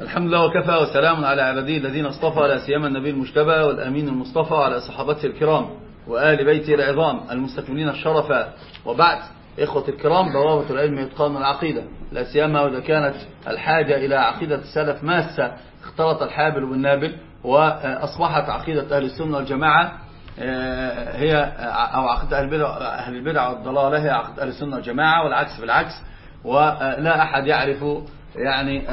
الحمد لله وكفى وسلام على عباده الذين اصطفى لا سيما النبي المجتبى والأمين المصطفى على صحابته الكرام وآل بيته العظام المستكملين الشرف. وبعد إخوة الكرام بوابة العلم إتقان العقيدة. لا سيما وإذا كانت الحاجة إلى عقيدة السلف ماسة اختلط الحابل والنابل وأصبحت عقيدة أهل السنة والجماعة هي أو عقيدة أهل البدع والضلالة هي عقيدة أهل السنة والجماعة والعكس بالعكس. ولا أحد يعرف يعني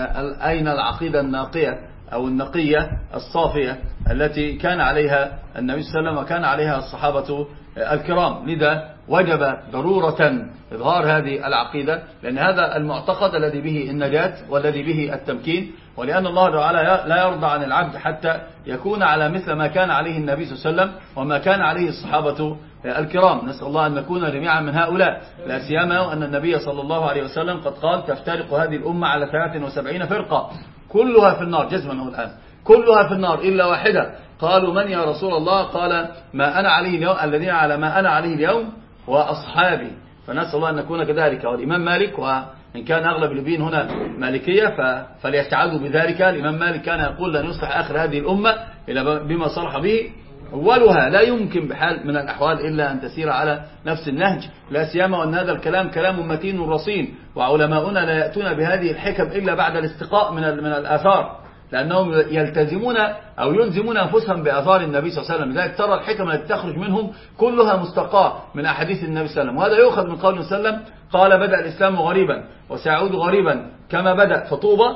أين العقيدة الناقية أو النقية الصافية التي كان عليها النبي صلى الله عليه وسلم وكان عليها الصحابة الكرام؟ لذا وجب ضرورة إظهار هذه العقيدة لأن هذا المعتقد الذي به النجاة والذي به التمكين ولأن الله تعالى لا يرضى عن العبد حتى يكون على مثل ما كان عليه النبي صلى الله عليه وسلم وما كان عليه الصحابة الكرام نسأل الله أن نكون جميعا من هؤلاء. لا سيما أن النبي صلى الله عليه وسلم قد قال تفترق هذه الأمة على 73 فرقة. كلها في النار جزما الآن. كلها في النار إلا واحدة. قالوا من يا رسول الله؟ قال ما أنا عليه اليوم الذين على ما أنا عليه اليوم وأصحابي فنسأل الله أن نكون كذلك. والإمام مالك وإن كان أغلب البين هنا مالكية فليستعادوا بذلك. الإمام مالك كان يقول لن يصلح آخر هذه الأمة إلى بما صلح به أولها لا يمكن بحال من الأحوال إلا أن تسير على نفس النهج لا سيما وأن هذا الكلام كلام متين رصين وعلماؤنا لا يأتون بهذه الحكم إلا بعد الاستقاء من من الآثار لأنهم يلتزمون أو يلزمون أنفسهم بآثار النبي صلى الله عليه وسلم. لذلك ترى الحكم التي تخرج منهم كلها مستقاة من أحاديث النبي صلى الله عليه وسلم. وهذا يؤخذ من قول النبي صلى الله عليه وسلم قال بدأ الإسلام غريبا وسيعود غريبا كما بدأ فطوبى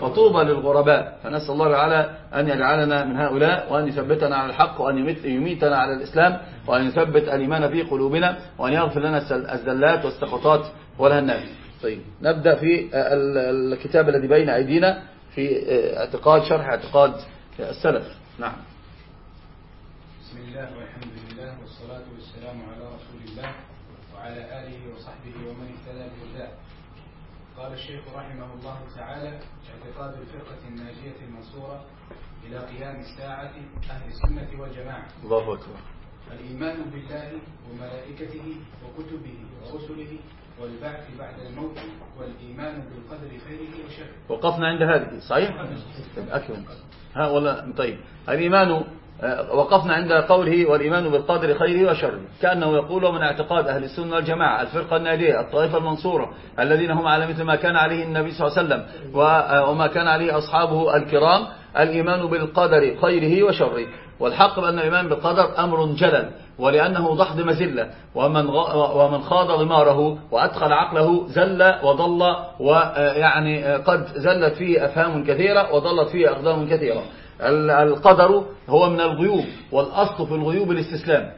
فطوبى للغرباء. فنسأل الله تعالى أن يجعلنا من هؤلاء وأن يثبتنا على الحق وأن يميتنا على الإسلام وأن يثبت الإيمان في قلوبنا وأن يغفر لنا الزلات والسقطات والهنات طيب نبدأ في الكتاب الذي بين أيدينا في اعتقاد شرح اعتقاد السلف. نعم. بسم الله والحمد لله والصلاة والسلام على رسول الله وعلى آله وصحبه ومن قال الشيخ رحمه الله تعالى اعتقاد الفرقة الناجية المنصورة إلى قيام الساعة أهل السنة والجماعة. الله أكبر. الإيمان بالله وملائكته وكتبه ورسله والبعث بعد الموت والإيمان بالقدر خيره وشره. وقفنا عند هذه صحيح؟ أكمل ها ولا طيب. الإيمان وقفنا عند قوله والإيمان بالقدر خيره وشره. كأنه يقول من اعتقاد أهل السنة والجماعة الفرقة الناجية الطائفة المنصورة الذين هم على مثل ما كان عليه النبي صلى الله عليه وسلم وما كان عليه أصحابه الكرام الإيمان بالقدر خيره وشره. والحق بأن الإيمان بالقدر أمر جلل ولأنه ضحض مزلة ومن, ومن خاض غماره وأدخل عقله زل وضل ويعني قد زلت فيه أفهام كثيرة وضلت فيه أقدام كثيرة. القدر هو من الغيوب والأصل في الغيوب الاستسلام.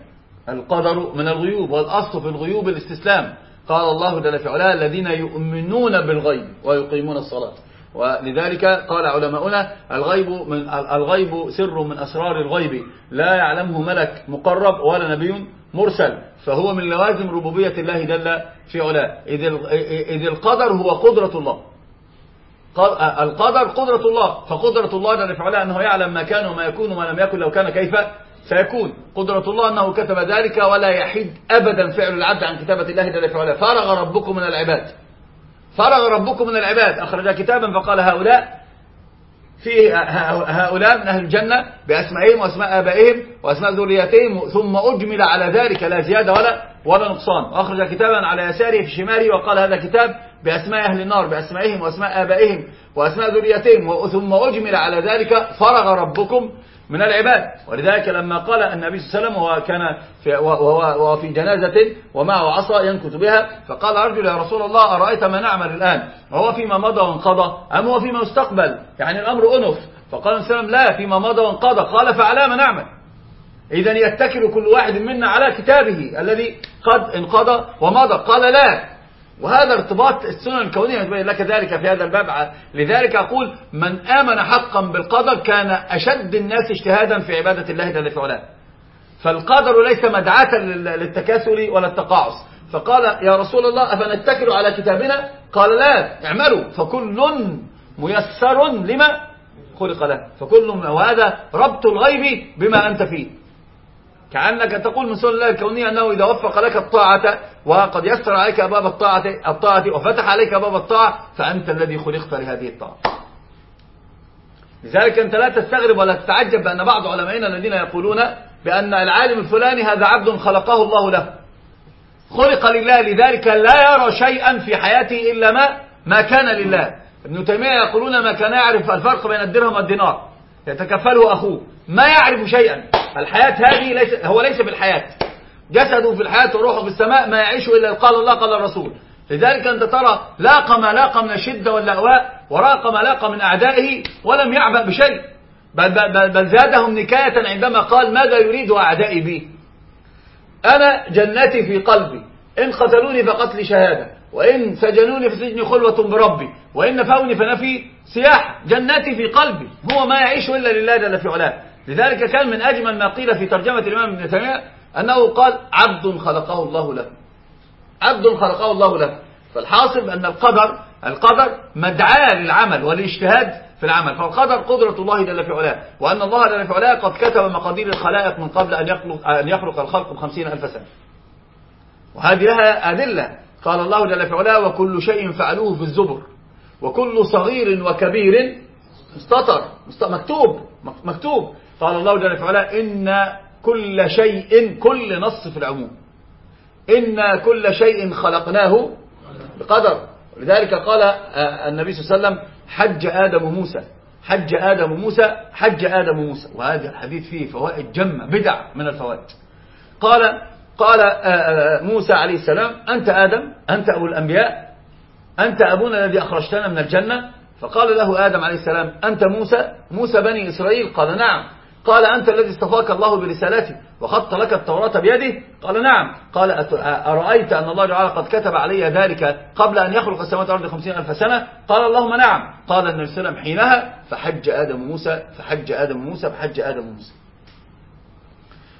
القدر من الغيوب والأصل في الغيوب الاستسلام. قال الله جل في علاه الذين يؤمنون بالغيب ويقيمون الصلاة. ولذلك قال علماؤنا الغيب من الغيب سر من أسرار الغيب. لا يعلمه ملك مقرب ولا نبي مرسل. فهو من لوازم ربوبية الله جل في علاه. إذ القدر هو قدرة الله. القدر قدرة الله. فقدرة الله جل في علاه أنه يعلم ما كان وما يكون وما لم يكن لو كان كيف سيكون. قدرة الله أنه كتب ذلك ولا يحيد أبدا فعل العبد عن كتابة الله جل في علاه فرغ ربكم من العباد. فرغ ربكم من العباد. أخرج كتابا فقال هؤلاء في هؤلاء من أهل الجنة بأسمائهم وأسماء آبائهم وأسماء ذرياتهم ثم أجمل على ذلك. لا زيادة ولا ولا نقصان. وأخرج كتابا على يساره في شماله وقال هذا كتاب بأسماء أهل النار بأسمائهم وأسماء آبائهم وأسماء ذرياتهم ثم أجمل على ذلك فرغ ربكم من العباد. ولذلك لما قال النبي صلى الله عليه وسلم وهو كان في وهو في جنازة ومعه عصا ينكت بها فقال أرجو يا رسول الله أرأيت ما نعمل الآن؟ وهو فيما مضى وانقضى أم هو فيما مستقبل يعني الأمر أنف. فقال النبي صلى الله عليه وسلم لا فيما مضى وانقضى. قال فعلى ما نعمل. إذا يتكل كل واحد منا على كتابه الذي قد انقضى ومضى. قال لا. وهذا ارتباط السنن الكونية لك ذلك في هذا الباب لذلك أقول من آمن حقا بالقدر كان أشد الناس اجتهادا في عبادة الله جل في علاه. فالقدر ليس مدعاة للتكاسل ولا التقاعس. فقال يا رسول الله أفنتكل على كتابنا؟ قال لا اعملوا. فكل ميسر لما خلق له. فكل وهذا ربط الغيب بما أنت فيه. كأنك تقول من سنن الله الكونية أنه إذا وفق لك الطاعة وقد يسر عليك أبواب الطاعة, الطاعة وفتح عليك أبواب الطاعة فأنت الذي خلقت لهذه الطاعة. لذلك أنت لا تستغرب ولا تتعجب بأن بعض علمائنا الذين يقولون بأن العالم الفلاني هذا عبد خلقه الله له. خلق لله لذلك لا يرى شيئا في حياته إلا ما ما كان لله. ابن تيمية يقولون ما كان يعرف الفرق بين الدرهم والدينار. يتكفله أخوه. ما يعرف شيئا. الحياة هذه ليس هو ليس بالحياة. جسده في الحياة وروحه في السماء ما يعيش إلا قال الله قال الرسول. لذلك أنت ترى لاق ما لاق من الشدة واللأواء وراق ما لاق من أعدائه ولم يعبأ بشيء. بل, بل, بل زادهم نكاية عندما قال ماذا يريد أعدائي بي؟ أنا جنتي في قلبي. إن قتلوني فقتلي شهادة. وإن سجنوني في سجن خلوة بربي وإن نفوني فنفي سياحة جنتي في قلبي هو ما يعيش إلا لله جل في علاه. لذلك كان من أجمل ما قيل في ترجمة الإمام ابن تيمية أنه قال عبد خلقه الله له عبد خلقه الله له فالحاصل أن القدر القدر مدعاة للعمل والاجتهاد في العمل. فالقدر قدرة الله جل في علاه وأن الله جل في علاه قد كتب مقادير الخلائق من قبل أن يخلق, أن يخلق الخلق بخمسين ألف سنة. وهذه لها أدلة قال الله جل في علاه وكل شيء فعلوه في الزبر. وكل صغير وكبير مستطر مكتوب مكتوب. قال الله جل في علاه إن كل شيء كل نص في العموم. إن كل شيء خلقناه بقدر. لذلك قال النبي صلى الله عليه وسلم حج آدم موسى. حج آدم موسى حج آدم موسى. وهذا الحديث فيه فوائد جمة بدع من الفوائد. قال قال موسى عليه السلام أنت آدم أنت أبو الأنبياء أنت أبونا الذي أخرجتنا من الجنة. فقال له آدم عليه السلام أنت موسى؟ موسى بني إسرائيل؟ قال نعم. قال أنت الذي اصطفاك الله برسالته وخط لك التوراة بيده؟ قال نعم. قال أرأيت أن الله تعالى قد كتب علي ذلك قبل أن يخلق السماوات والأرض خمسين ألف سنة؟ قال اللهم نعم. قال النبي صلى الله عليه وسلم حينها فحج آدم موسى فحج آدم موسى فحج آدم موسى.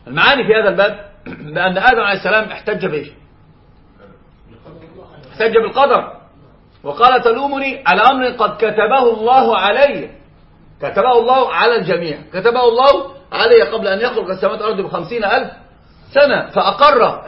المعاني في هذا الباب بأن آدم عليه السلام احتج بإيش؟ احتج بالقدر. وقال تلومني على أمر قد كتبه الله علي. كتبه الله على الجميع. كتبه الله علي قبل أن يخلق السماوات والأرض بخمسين ألف سنة. فأقر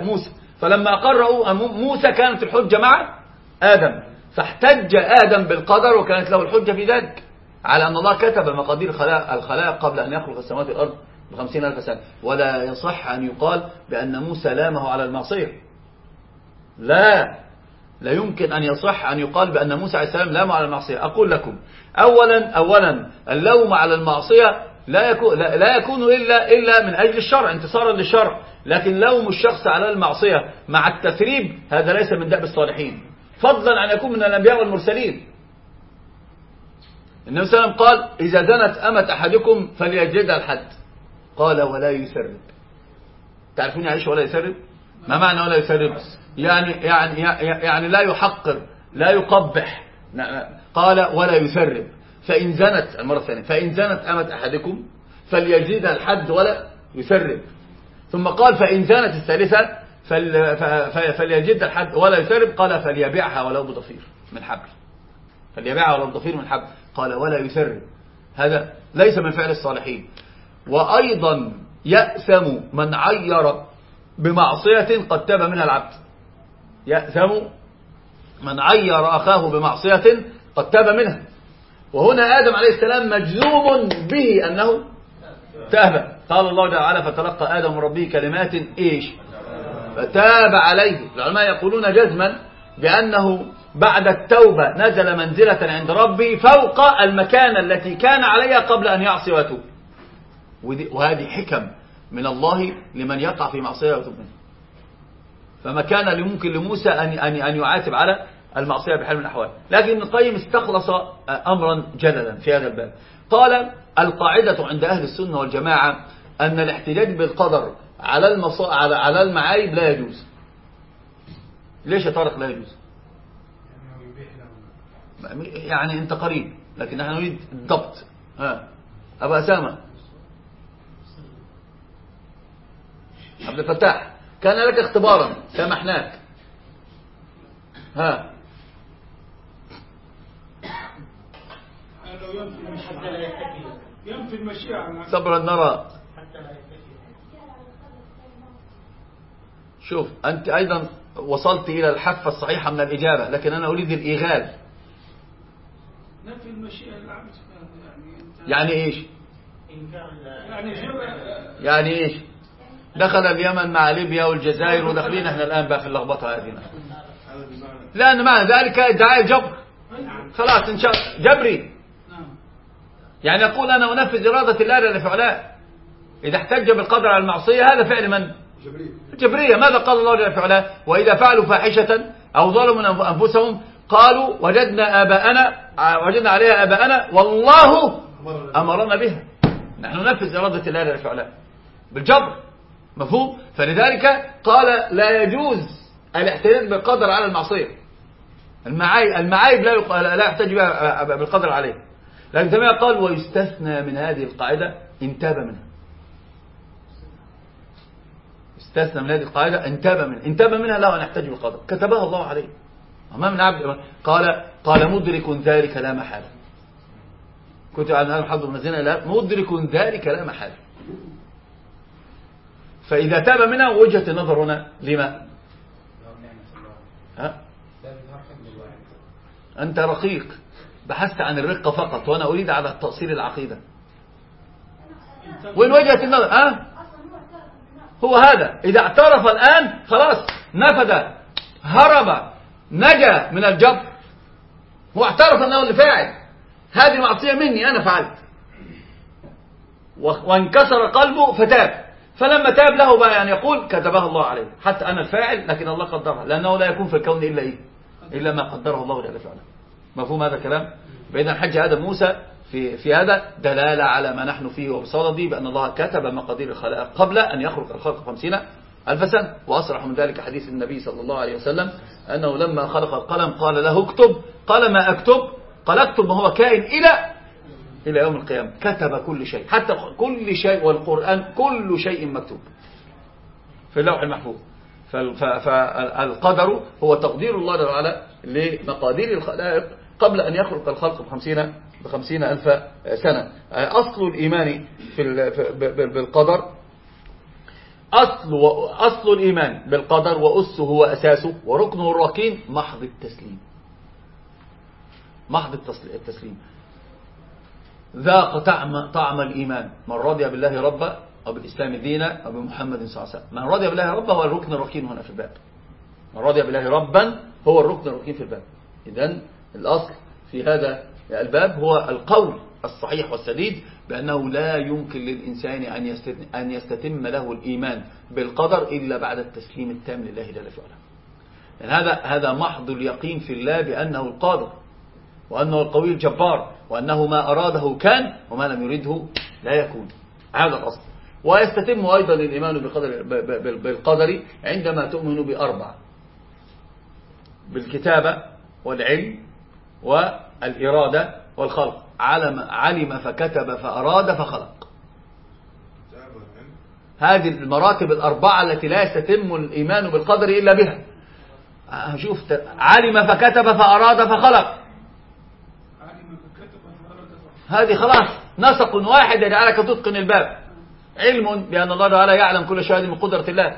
موسى. فلما أقر موسى كانت الحجة مع آدم. فاحتج آدم بالقدر وكانت له الحجة في ذلك. على أن الله كتب مقادير الخلائق قبل أن يخلق السماوات والأرض بخمسين ألف سنة. ولا يصح أن يقال بأن موسى لامه على المعصية. لا. لا يمكن أن يصح أن يقال بأن موسى عليه السلام لامه على المعصية. أقول لكم أولا أولا اللوم على المعصية لا يكون, لا, لا يكون إلا, إلا من أجل الشرع انتصارا للشرع لكن لوم الشخص على المعصية مع التثريب هذا ليس من دأب الصالحين. فضلا عن يكون من الأنبياء والمرسلين. النبي صلى الله عليه وسلم قال إذا زنت أمة أحدكم فليجلدها الحد. قال ولا يسرب. تعرفون يعني ولا يسرب؟ ما معنى ولا يسرب؟ يعني يعني يعني لا يحقر لا يقبح. قال ولا يسرب. فإن زنت المرة الثانية فإن زنت أمة أحدكم فليجلدها الحد ولا يسرب. ثم قال فإن زنت الثالثة فليجد الحد ولا يسرب. قال فليبيعها ولو بضفير من حبل. فليبيعها ولو بضفير من حبل. قال ولا يسرب. هذا ليس من فعل الصالحين. وأيضا يأثم من عير بمعصية قد تاب منها العبد. يأثم من عير أخاه بمعصية قد تاب منها. وهنا آدم عليه السلام مجزوم به أنه تاب. قال الله تعالى فتلقى آدم ربه كلمات إيش؟ فتاب عليه. العلماء يقولون جزما بأنه بعد التوبة نزل منزلة عند ربه فوق المكان التي كان عليها قبل أن يعصي ويتوب. وهذه حكم من الله لمن يقع في معصية ويتوب منه فما كان ممكن لموسى أن أن أن يعاتب على المعصية بحال من الأحوال. لكن ابن القيم استخلص أمرا جللا في هذا الباب. قال القاعدة عند أهل السنة والجماعة أن الاحتجاج بالقدر على المصا... على على المعايب لا يجوز. ليش يا طارق لا يجوز؟ يعني أنت قريب لكن نحن نريد الضبط. ها أبا أسامة. عبد الفتاح كان لك اختبارا سامحناك. ها. ينفي المشيئة صبرا نرى. شوف أنت أيضا وصلت إلى الحافة الصحيحة من الإجابة لكن أنا أريد الإيغال. نفي المشيئة العبد يعني يعني إيش؟ يعني يعني إيش؟ دخل اليمن مع ليبيا والجزائر وداخلين. إحنا الآن بقى في اللخبطة هذه. لأن معنى ذلك ادعاء الجبر خلاص إن شاء جبري. نعم. يعني يقول أنا أنفذ إرادة الله جل في علاه إذا احتج بالقدر على المعصية هذا فعل من؟ الجبرية ماذا قال الله جل في علاه وإذا فعلوا فاحشة أو ظلموا أنفسهم قالوا وجدنا آباءنا وجدنا عليها آباءنا والله أمرنا. بها. نحن ننفذ إرادة الله جل في علاه بالجبر. مفهوم؟ فلذلك قال لا يجوز الاحتجاج بالقدر على المعصية. المعايب المعايب لا يق- لا يحتج بها بالقدر عليه. لكن تمام قال ويستثنى من هذه القاعدة إن تاب منها. استثنى من هذه القاعدة إن تاب منها. إن تاب منها لا أن يحتج بالقدر. كتبها الله عليه. أمام عبد قال قال مدرك ذلك لا محالة. كنت عن حظ من الزنا لا مدرك ذلك لا محالة. فإذا تاب منها وجهة النظر هنا لما؟ ها؟ أنت رقيق. بحثت عن الرقة فقط وأنا أريد على تأصيل العقيدة. وين وجهة النظر؟ أه؟ هو هذا. إذا اعترف الآن خلاص نفذ هرب نجا من الجبر. هو اعترف أنه اللي فاعل هذه معصية مني أنا فعلت. وانكسر قلبه فتاب. فلما تاب له بقى يعني يقول كتبها الله عليه. حتى أنا الفاعل لكن الله قدرها. لأنه لا يكون في الكون إلا إيه؟ إلا ما قدره الله جل وعلا. مفهوم هذا الكلام؟ بين حج هذا موسى في في هذا دلالة على ما نحن فيه وبصدده بأن الله كتب مقادير الخلائق قبل أن يخلق الخلق خمسين ألف سنة. وأصرح من ذلك حديث النبي صلى الله عليه وسلم أنه لما خلق القلم قال له اكتب. قال ما أكتب؟ قال اكتب ما هو كائن إلى إلى يوم القيامة. كتب كل شيء. حتى كل شيء والقرآن كل شيء مكتوب. في اللوح المحفوظ. فالقدر هو تقدير الله وعلا لمقادير الخلائق قبل أن يخلق الخلق بخمسين, بخمسين ألف سنة. أصل الإيمان في بالقدر. أصل, أصل الإيمان بالقدر وأسه وأساسه وركنه الركين محض التسليم. محض التسل- التسليم. ذاق طعم طعم الإيمان. من رضي بالله ربا أو بالإسلام دينا أو بمحمد صلى الله عليه وسلم. من رضي بالله ربا هو الركن الركين هنا في الباب. من رضي بالله ربا هو الركن الركين في الباب. إذن الأصل في هذا الباب هو القول الصحيح والسديد بأنه لا يمكن للإنسان أن يستتم, أن يستتم له الإيمان بالقدر إلا بعد التسليم التام لله جل وعلا. يعني هذا هذا محض اليقين في الله بأنه القادر. وأنه القوي الجبار وأنه ما أراده كان وما لم يريده لا يكون. هذا الأصل. ويستتم أيضا الإيمان بالقدر, بالقدر عندما تؤمن بأربع بالكتابة والعلم والإرادة والخلق. علم, علم فكتب فأراد فخلق. هذه المراتب الأربعة التي لا يستتم الإيمان بالقدر إلا بها. شوف علم فكتب فأراد فخلق علم فكتب فأراد فعل. هذه خلاص نسق واحد يجعلك تتقن الباب. علم بأن الله تعالى يعلم كل شيء من قدرة الله.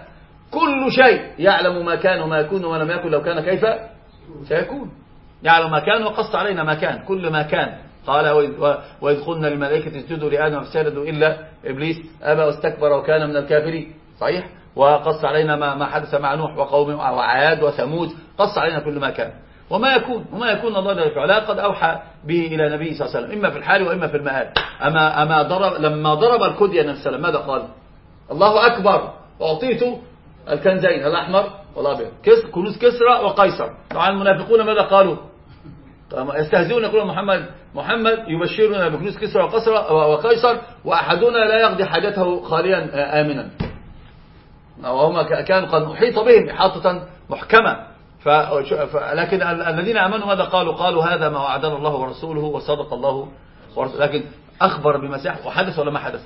كل شيء يعلم ما كان وما يكون وما لم يكن لو كان كيف سيكون. يعلم ما كان وقص علينا ما كان كل ما كان. قال وإذ- قلنا للملائكة اسجدوا لآدم فسجدوا إلا إبليس أبى واستكبر وكان من الكافرين. صحيح. وقص علينا ما حدث مع نوح وقومه وعاد وثمود. قص علينا كل ما كان. وما يكون وما يكون الله جل وعلا قد أوحى به إلى نبيه صلى الله عليه وسلم إما في الحال وإما في المآل. أما أما ضرب لما ضرب الكدية وسلم ماذا قال؟ الله أكبر. أعطيت الكنزين الأحمر والأبيض. كنوز كسرى وقيصر. طبعا المنافقون ماذا قالوا؟ يستهزئون يقولون محمد محمد يبشرنا بكنوز كسرى وقيصر وقيصر وأحدنا لا يقضي حاجته خاليا آمنا. وهم كانوا قد أحيط بهم إحاطة محكمة. ف... لكن ال- الذين آمنوا ماذا قالوا؟ قالوا هذا ما وعدنا الله ورسوله وصدق الله ورسوله لكن أخبر بما سيحدث وحدث ولا ما حدث؟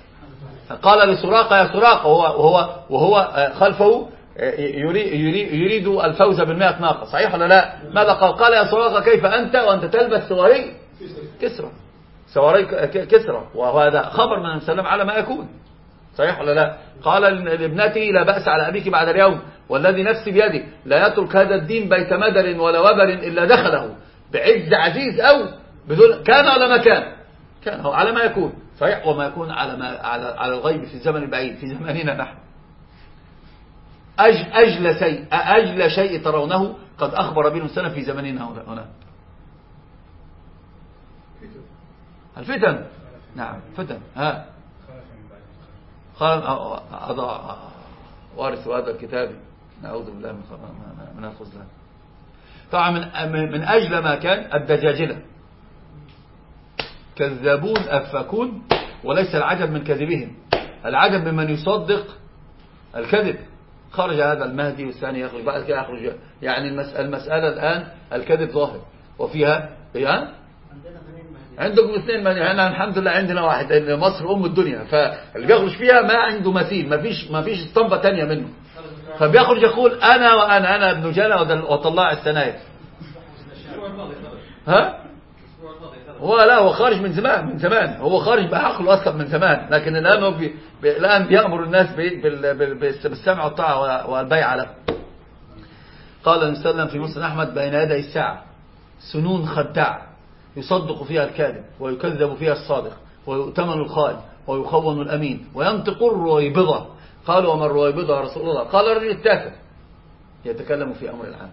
قال لسراقة يا سراقة وهو, وهو, وهو آه، خلفه آه، يري- يري- يريد الفوز بالمئة ناقة. صحيح ولا لا؟ ماذا قال؟ قال يا سراقة كيف أنت وأنت تلبس سواري كسرى. سواري كسرى. وهذا خبر من السلام على ما يكون. صحيح ولا لا؟ قال لابنته لا بأس على أبيك بعد اليوم والذي نفسي بيده لا يترك هذا الدين بيت مدر ولا وبر إلا دخله بعز عزيز أو بدون كان ولا ما كان كان هو على ما يكون صحيح؟ وما يكون على ما على على الغيب في الزمن البعيد في زماننا نحن. أج أجل شيء أجل شيء ترونه قد أخبر به السنة في زمننا هنا الفتن. نعم فتن. ها. قال أضع وارث هذا الكتاب. نعوذ بالله من من الخذلان طبعا من أجل ما كان الدجاجلة. كذابون أفاكون وليس العجب من كذبهم. العجب ممن يصدق الكذب. خرج هذا المهدي والثاني يخرج بعد كده يخرج. يعني المسألة الآن الكذب ظاهر. وفيها يعني عندكم اثنين من يعني الحمد لله عندنا واحد مصر أم الدنيا فاللي بيخرج فيها ما عنده مثيل ما فيش ما فيش اسطمبه ثانية منه. فبيخرج يقول أنا وأنا أنا ابن جنى وطلع السناير. ها؟ هو لا هو خارج من زمان من زمان. هو خارج بعقله أصلا من زمان لكن الآن هو بي الآن بيأمر الناس بالسمع والطاعة والبيع له قال النبي صلى الله عليه وسلم في مسلم أحمد بين يدي الساعة سنون خداع. يصدق فيها الكاذب ويكذب فيها الصادق ويؤتمن الخائن ويخون الأمين وينطق الرويبضة. قالوا وما الرويبضة يا رسول الله؟ قال الرجل التافه. يتكلم في أمر العام.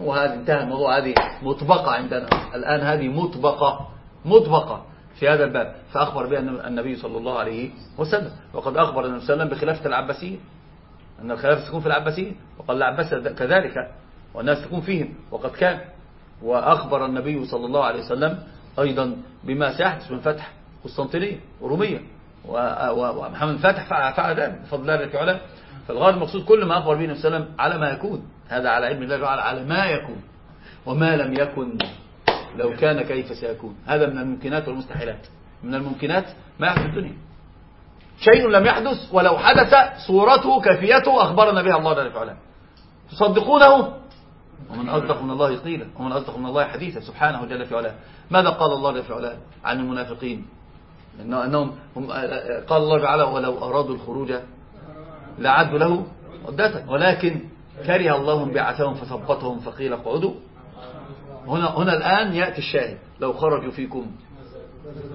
وهذه انتهى الموضوع هذه مطبقة عندنا. الآن هذه مطبقة. مطبقة في هذا الباب. فأخبر بها النبي صلى الله عليه وسلم. وقد أخبر النبي صلى الله عليه وسلم بخلافة العباسيين. أن الخلافة تكون في العباسيين. وقال العباس كذلك. والناس تكون فيهم. وقد كان. وأخبر النبي صلى الله عليه وسلم أيضا بما سيحدث من فتح قسطنطينية ورومية. ومحمد فتح فعل ذلك بفضل الله تعالى فالغرض المقصود كل ما أخبر به النبي صلى الله عليه وسلم على ما يكون. هذا على علم الله تعالى على ما يكون. وما لم يكن لو كان كيف سيكون. هذا من الممكنات والمستحيلات. من الممكنات ما يحدث في الدنيا. شيء لم يحدث ولو حدث صورته كيفيته أخبرنا بها الله جل وعلا. تصدقونه؟ ومن أصدق من الله قيلا ومن أصدق من الله حديثا سبحانه جل في علاه. ماذا قال الله جل في علاه عن المنافقين؟ أنهم هم قال الله تعالى ولو أرادوا الخروج لعدوا له عدة ولكن كره الله بعثهم فثبطهم فقيل اقعدوا. هنا هنا الآن يأتي الشاهد لو خرجوا فيكم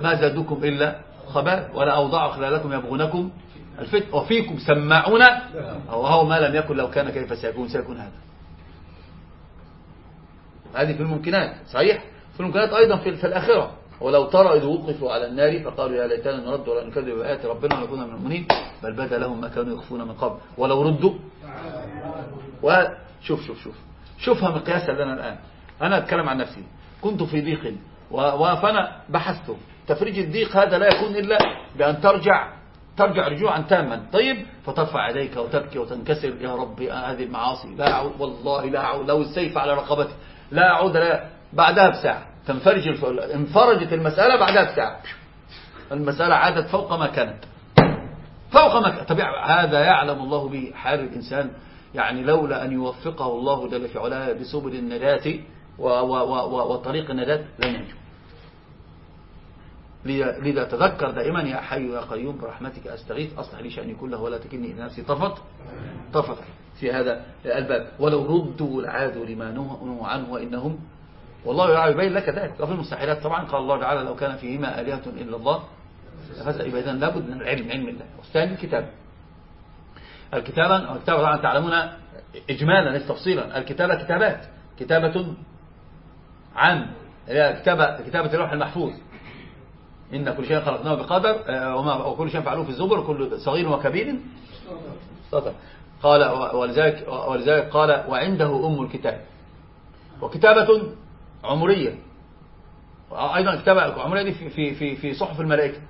ما زادوكم إلا خبال ولا أوضعوا خلالكم يبغونكم الفتن. وفيكم سماعون. أو هو ما لم يكن لو كان كيف سيكون سيكون هذا. هذه في الممكنات صحيح؟ في الممكنات أيضا في, الآخرة. ولو ترى إذ وقفوا على النار فقالوا يا ليتنا نرد ولا نكذب بآيات ربنا ونكون من المؤمنين بل بدا لهم ما كانوا يخفون من قبل. ولو ردوا. وشوف شوف شوف شوفها مقياسا لنا الآن. أنا أتكلم عن نفسي. كنت في ضيق. فأنا بحثت. تفريج الضيق هذا لا يكون إلا بأن ترجع ترجع رجوعا تاما. طيب؟ فترفع يديك وتبكي وتنكسر. يا ربي هذه المعاصي لا والله لا لو السيف على رقبتي. لا أعود لا بعدها بساعة. تنفرج انفرجت المسألة بعدها بساعة. المسألة عادت فوق ما كانت. فوق ما كانت. طبيعة هذا يعلم الله به حال الإنسان. يعني لولا أن يوفقه الله جل في علاه بسبل النجاة وطريق النجاة لن ينجو. لذا تذكر دائما يا حي يا قيوم برحمتك أستغيث. أصلح لي شأني كله ولا تكلني إلى نفسي طفت طفت في هذا الباب. ولو ردوا لعادوا لما نهوا عنه وإنهم والله يعلم يبين لك ذلك وفي المستحيلات طبعا. قال الله تعالى لو كان فيهما آلهة إلا الله يبقى إذن لابد من العلم علم الله. والثاني الكتاب. الكتابة الكتابة طبعا تعلمون إجمالا تفصيلا الكتابة كتابات. كتابة عن كتابة كتابة اللوح المحفوظ. إن كل شيء خلقناه بقدر آه، وما وكل شيء فعلوه في الزبر كل صغير وكبير. قال ولذلك, ولذلك قال وعنده أم الكتاب. وكتابة عمرية. أيضا كتابة عمرية دي في, في, في, في صحف الملائكة.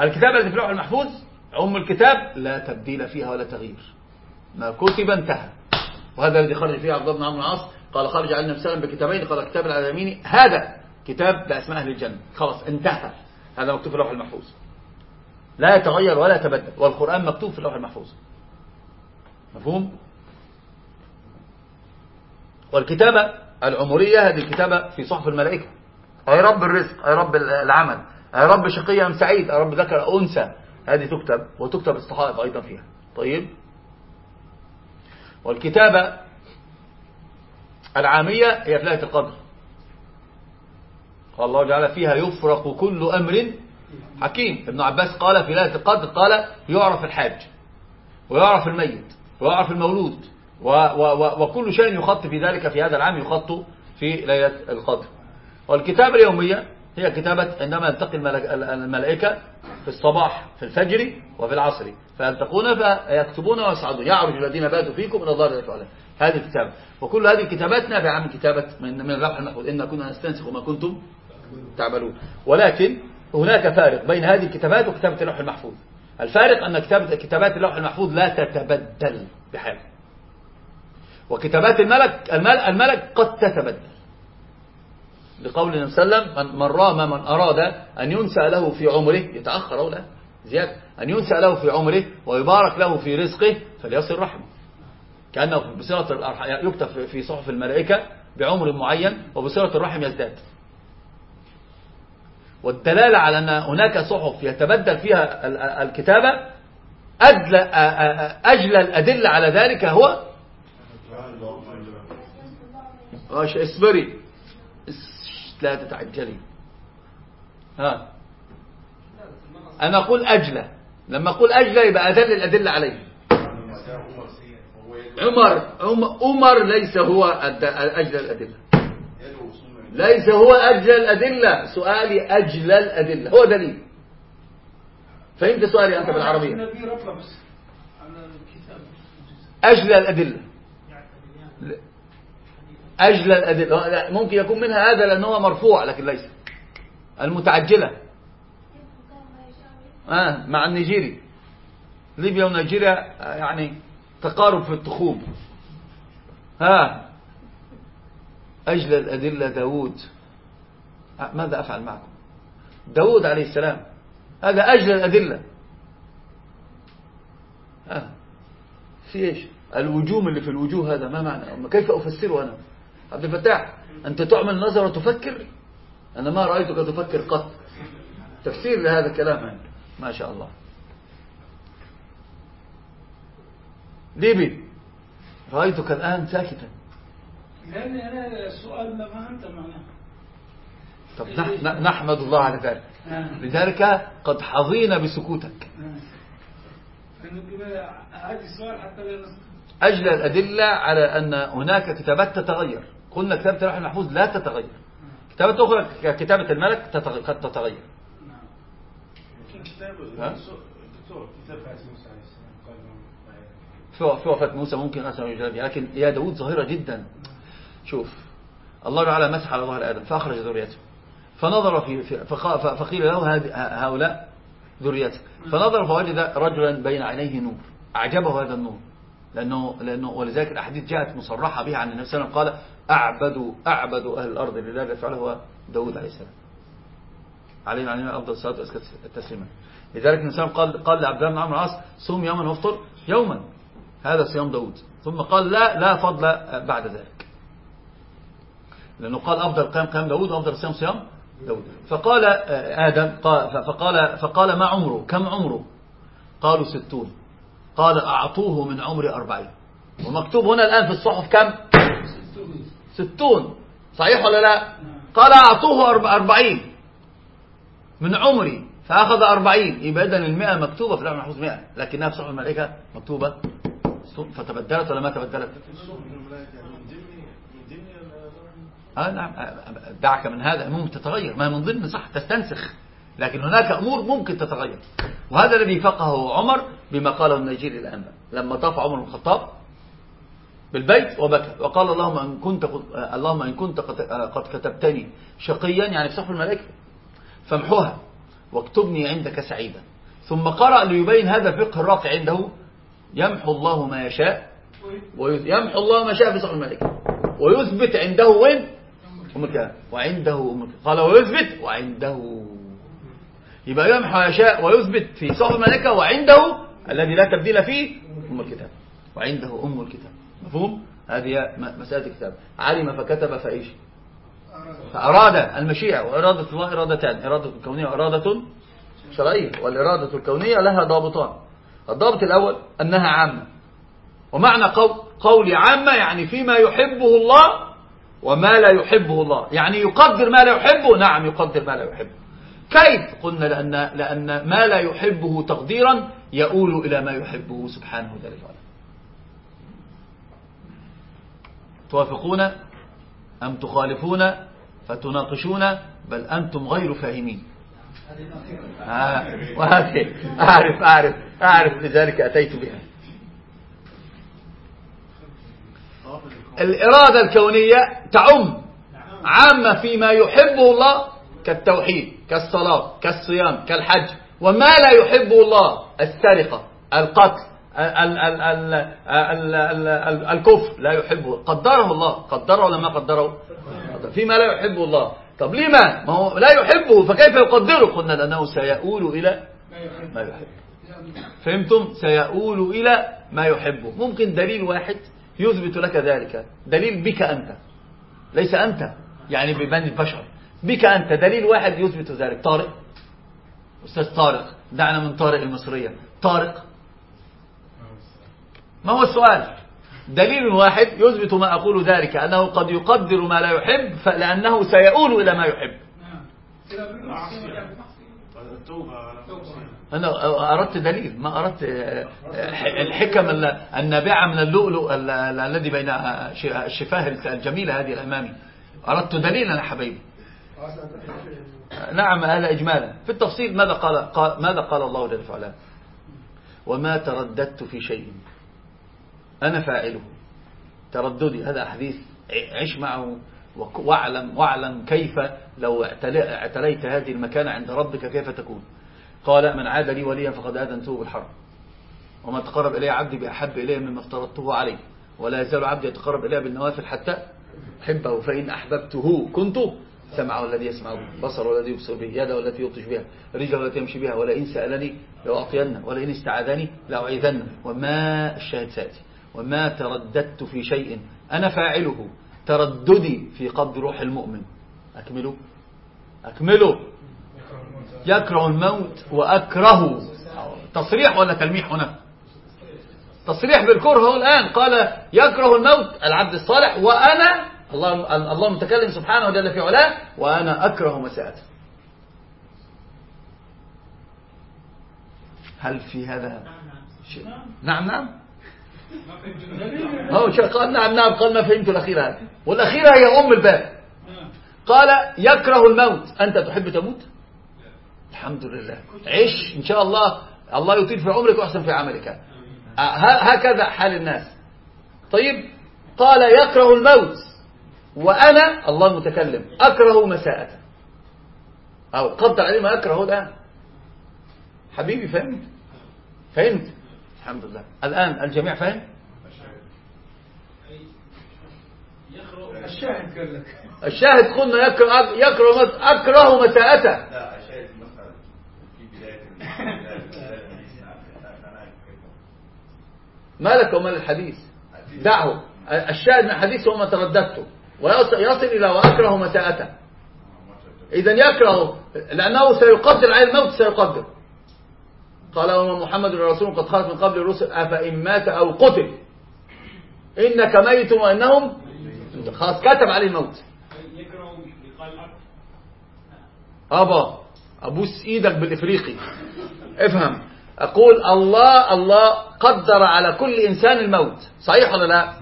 الكتابة التي في اللوح المحفوظ أم الكتاب لا تبديل فيها ولا تغيير. ما كتب انتهى. وهذا الذي خرج فيه عبد الله بن عمرو العاص قال خرج علينا وسلم بكتابين قال كتاب على يميني هذا كتاب بأسماء أهل الجنة. خلاص انتهى. هذا مكتوب في اللوح المحفوظ. لا يتغير ولا يتبدل. والقرآن مكتوب في اللوح المحفوظ. مفهوم؟ والكتابة العمرية هذه الكتابة في صحف الملائكة. أي رب الرزق أي رب العمل أي رب شقي أم سعيد أي رب ذكر أنثى هذه تكتب وتكتب الصحائف أيضا فيها. طيب؟ والكتابة العامية هي في ليلة القدر. قال الله تعالى فيها يفرق كل أمر حكيم. ابن عباس قال في ليلة القدر قال يعرف الحاج ويعرف الميت. ويعرف المولود. و و و وكل شيء يخط في ذلك في هذا العام يخط في ليلة القدر. والكتابة اليومية هي كتابة عندما يلتقي الملائكة في الصباح في الفجر وفي العصر. فيلتقون فيكتبون ويصعدون. يعرج الذين باتوا فيكم من الله وعلا هذه الكتابة. وكل هذه الكتابات نابعة من كتابة من من اللوح المحفوظ. إن كنا نستنسخ ما كنتم تعملون. ولكن هناك فارق بين هذه الكتابات وكتابة اللوح المحفوظ. الفارق أن كتابات اللوح المحفوظ لا تتبدل بحال. وكتابات الملك الملك, قد تتبدل. لقول النبي صلى الله عليه وسلم من- رام من أراد أن ينسى له في عمره يتأخر أو لا؟ زيادة. أن ينسى له في عمره ويبارك له في رزقه فليصل رحمه. كأنه بصلة الأرحام يكتب في- صحف الملائكة بعمر معين وبصلة الرحم يزداد. والدلالة على أن هناك صحف يتبدل فيها ال- ال- الكتابة أدل أ- أ- أجلى الأدلة على ذلك هو إيش اصبري اس- لا تتعجلي. ها. أنا أقول اجلى لما أقول اجلى يبقى أدل الأدلة عليه. عمر عم- عمر ليس هو اجلى الأدلة. ليس هو اجلى الأدلة. سؤالي اجلى الأدلة. هو دليل. فهمت سؤالي الكتاب. اجلى الأدلة. يعني أجل الأدلة. لا، ممكن يكون منها هذا لأنه مرفوع لكن ليس. المتعجلة. آه مع النيجيري. ليبيا ونيجيريا آه، يعني تقارب في التخوم. ها. أجل الأدلة داود. ماذا أفعل معكم؟ داود عليه السلام. هذا أجل الأدلة. آه. في إيش؟ الوجوم اللي في الوجوه هذا ما معنى؟ كيف أفسره أنا؟ عبد الفتاح أنت تعمل نظر وتفكر أنا ما رأيتك تفكر قط. تفسير لهذا الكلام. ما شاء الله. ليبي رأيتك الآن ساكتا. لأني أنا السؤال ما فهمت معناه طب نحمد الله على ذلك. آه. لذلك قد حظينا بسكوتك. آه. لأنه كده هذه السؤال حتى لا نسكت أجل الأدلة على أن هناك كتابات تتغير. قلنا كتابة اللوح المحفوظ لا تتغير. كتابات أخرى ككتابة الملك قد تتغير. نعم. في في وفاة موسى ممكن أسمع يجربي لكن يا داود ظاهرة جدا. شوف الله تعالى مسح على ظهر آدم فأخرج ذريته. فنظر في, فقيل له هؤلاء ذريته. فنظر فوجد رجلا بين عينيه نور. أعجبه هذا النور. لأنه, لأنه ولذلك الأحاديث جاءت مصرحة بها عن النبي صلى الله عليه وسلم قال أعبد أعبد أهل الأرض لله يفعله هو داود عليه السلام. عليه عليه أفضل الصلاة وازكى التسليمات لذلك النبي صلى الله عليه وسلم قال قال لعبد الله بن عمرو العاص صوم يوما وافطر يوما. هذا صيام داود. ثم قال لا لا فضل بعد ذلك. لأنه قال أفضل قيام قيام داود وأفضل صيام صيام داود. فقال آه، آدم قال- فقال فقال ما عمره؟ كم عمره؟ قالوا ستون. قال أعطوه من عمر أربعين. ومكتوب هنا الآن في الصحف كم؟ ستون. صحيح ولا لا؟ قال أعطوه أرب- أربعين. من عمري. فأخذ أربعين. يبقى إذن المئة مكتوبة في الأمر المحفوظ مئة. لكنها في صحف الملائكة مكتوبة. فتبدلت ولا ما تبدلت؟ آه نعم آه، دعك من هذا ممكن تتغير ما من ضمن صح تستنسخ لكن هناك أمور ممكن تتغير. وهذا الذي فقهه عمر بما قاله النيجيري الآن لما طاف عمر بن الخطاب بالبيت وبكى وقال اللهم إن كنت قد اللهم إن كنت قد كتبتني شقيا يعني في صحف الملائكة فامحوها واكتبني عندك سعيدا. ثم قرأ ليبين هذا الفقه الراقي عنده يمحو الله ما يشاء ويمحو الله ما شاء في صحف الملائكة ويثبت عنده وين؟ أم الكتاب وعنده أم الكتاب قال ويثبت وعنده. يبقى يمحو يشاء ويثبت في صحف الملائكة وعنده الذي لا تبديل فيه أم الكتاب. وعنده أم الكتاب. مفهوم؟ هذه مسألة الكتاب. علم فكتب فإيش؟ فأراد المشيئة وإرادة الله إرادتان. إرادة الكونية وإرادة شرعية. والإرادة الكونية لها ضابطان. الضابط الأول أنها عامة. ومعنى قول قولي عامة يعني فيما يحبه الله وما لا يحبه الله. يعني يقدر ما لا يحبه؟ نعم يقدر ما لا يحبه. كيف قلنا لأن, لأن ما لا يحبه تقديرا يؤول إلى ما يحبه سبحانه وتعالى. توافقون أم تخالفون فتناقشون؟ بل أنتم غير فاهمين. آه وهذه أعرف أعرف أعرف. لذلك أتيت بها. الإرادة الكونية تعم عامة فيما يحبه الله كالتوحيد كالصلاة كالصيام كالحج وما لا يحبه الله السرقة القتل ال ال ال ال ال ال الكفر. لا يحبه. قدره الله. قدره ولا ما قدره؟ فيما لا يحبه الله. طب لما ما هو لا يحبه. فكيف يقدره؟ قلنا لأنه سيؤول إلى ما يحب. فهمتم؟ سيؤول إلى ما يحبه. ممكن دليل واحد يثبت لك ذلك. دليل بك أنت. ليس أنت يعني ببني البشر. بك أنت. دليل واحد يثبت ذلك. طارق. أستاذ طارق. دعنا من طارق المصرية. طارق. ما هو السؤال؟ دليل واحد يثبت ما أقول ذلك. أنه قد يقدر ما لا يحب لأنه سيؤول إلى ما يحب. أنا أردت دليل ما أردت الحكم النابعة من اللؤلؤ الذي بين الشفاه الجميلة هذه الأمامي. أردت دليلا يا حبيبي. نعم هذا إجمالا. في التفصيل ماذا قال, قال ماذا قال الله جل وعلا؟ وما ترددت في شيء. أنا فاعله. ترددي. هذا حديث عش معه. واعلم واعلم كيف لو اعتليت هذه المكانة عند ربك كيف تكون. قال من عاد لي وليا فقد آذنته بالحرب. وما تقرب إلي عبدي بأحب إليه مما افترضته عليه. ولا يزال عبدي يتقرب إليه بالنوافل حتى أحبه. فإن أحببته كنت سمعه الذي يسمع به بصره الذي يبصر به يده التي يبطش بها رجله التي يمشي بها. ولئن سألني لأعطينه ولئن استعاذني لأعيذنه وما الشاهد ساتي وما ترددت في شيء أنا فاعله. ترددي في قبض روح المؤمن. أكملوا أكملوا يكره الموت وأكره. تصريح ولا تلميح هنا؟ تصريح بالكره الآن. قال يكره الموت العبد الصالح وأنا الله الله متكلم سبحانه وجل في علاه وأنا أكره مساءته. هل في هذا شيء؟ نعم نعم. هو قال؟ نعم نعم قال ما فهمت الأخيرة هذه. والأخيرة هي أم الباب. قال يكره الموت. أنت تحب تموت؟ الحمد لله. عش إن شاء الله. الله يطيل في عمرك ويحسن في عملك. هكذا حال الناس. طيب قال يكره الموت. وأنا الله المتكلم أكره مساءته أو قدر عليه ما أكره الآن. حبيبي فهمت؟ فهمت. الحمد لله. الآن الجميع فهم الشاهد قال لك. الشاهد قلنا يكره يكره أكره مساءته لا الشاهد مثلا في بداية ما لك وما للحديث؟ دعه. الشاهد من الحديث هو ما ترددته. ويصل إلى وأكره مساءته إذا يكره لأنه سيقدر عليه الموت سيقدر. قال وما محمد رسول قد خلت من قبل الرسل أفإن مات أو قتل. إنك ميت وإنهم خلاص كتب عليه الموت. أبا أبوس إيدك بالإفريقي. افهم. أقول الله الله قدر على كل إنسان الموت. صحيح ولا لا؟